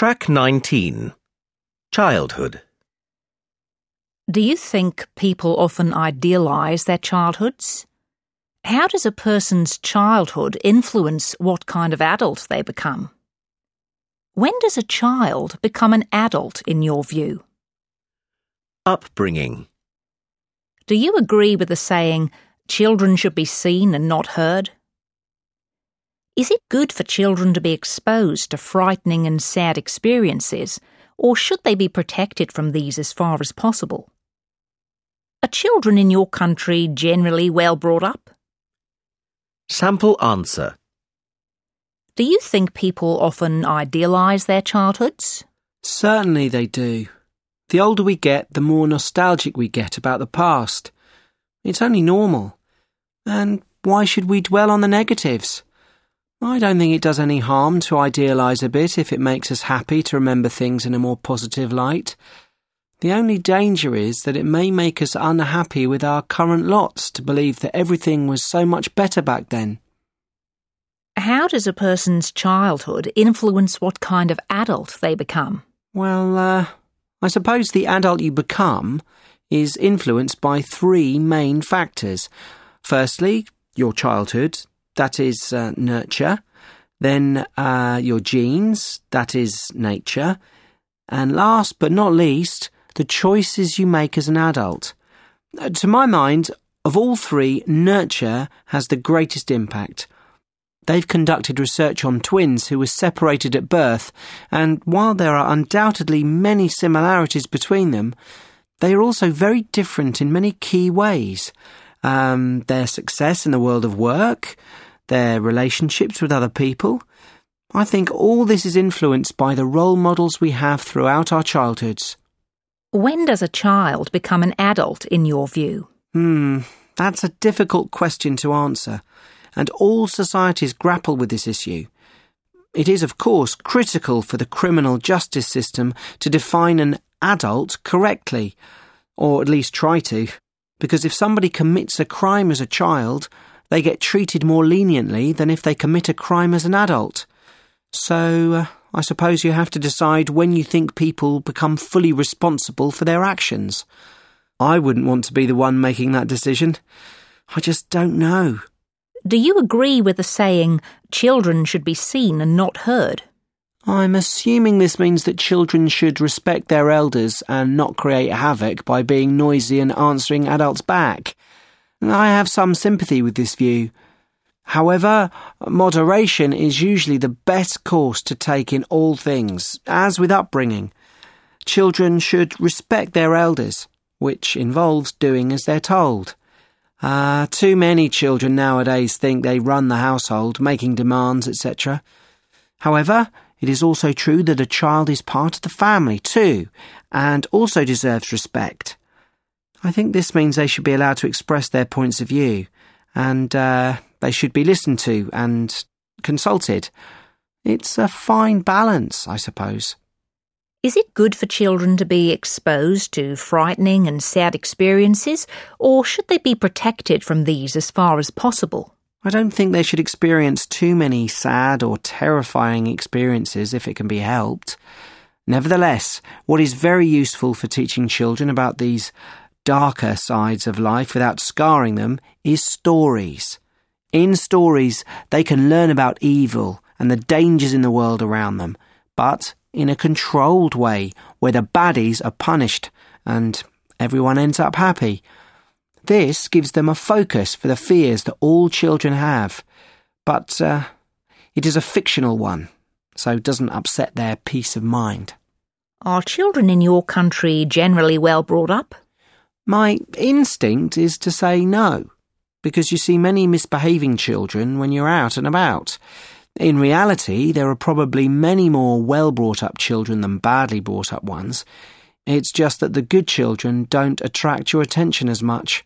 Track 19 Childhood. Do you think people often idealize their childhoods? How does a person's childhood influence what kind of adult they become? When does a child become an adult, in your view? Upbringing. Do you agree with the saying, children should be seen and not heard? Is it good for children to be exposed to frightening and sad experiences, or should they be protected from these as far as possible? Are children in your country generally well brought up? Sample answer. Do you think people often idealise their childhoods? Certainly they do. The older we get, the more nostalgic we get about the past. It's only normal. And why should we dwell on the negatives? I don't think it does any harm to idealise a bit if it makes us happy to remember things in a more positive light. The only danger is that it may make us unhappy with our current lots to believe that everything was so much better back then. How does a person's childhood influence what kind of adult they become? Well, uh, I suppose the adult you become is influenced by three main factors. Firstly, your childhood, that is uh, nurture. Then uh, your genes, that is nature. And last but not least, the choices you make as an adult. Uh, to my mind, of all three, nurture has the greatest impact. They've conducted research on twins who were separated at birth, and while there are undoubtedly many similarities between them, they are also very different in many key ways. Um, their success in the world of work, their relationships with other people. I think all this is influenced by the role models we have throughout our childhoods. When does a child become an adult, in your view? Hmm, that's a difficult question to answer and all societies grapple with this issue. It is, of course, critical for the criminal justice system to define an adult correctly, or at least try to, because if somebody commits a crime as a child, they get treated more leniently than if they commit a crime as an adult. So, uh, I suppose you have to decide when you think people become fully responsible for their actions. I wouldn't want to be the one making that decision. I just don't know. Do you agree with the saying, children should be seen and not heard? I'm assuming this means that children should respect their elders and not create havoc by being noisy and answering adults back. I have some sympathy with this view. However, moderation is usually the best course to take in all things, as with upbringing. Children should respect their elders, which involves doing as they're told. Ah, uh, too many children nowadays think they run the household, making demands, etc. However, it is also true that a child is part of the family too, and also deserves respect. I think this means they should be allowed to express their points of view, and uh, they should be listened to and consulted. It's a fine balance, I suppose. Is it good for children to be exposed to frightening and sad experiences, or should they be protected from these as far as possible? I don't think they should experience too many sad or terrifying experiences if it can be helped. Nevertheless, what is very useful for teaching children about these darker sides of life without scarring them is stories. In stories, they can learn about evil and the dangers in the world around them, but in a controlled way where the baddies are punished and everyone ends up happy. This gives them a focus for the fears that all children have, but uh, it is a fictional one, so it doesn't upset their peace of mind. Are children in your country generally well brought up? My instinct is to say no, because you see many misbehaving children when you're out and about. In reality, there are probably many more well brought up children than badly brought up ones. It's just that the good children don't attract your attention as much.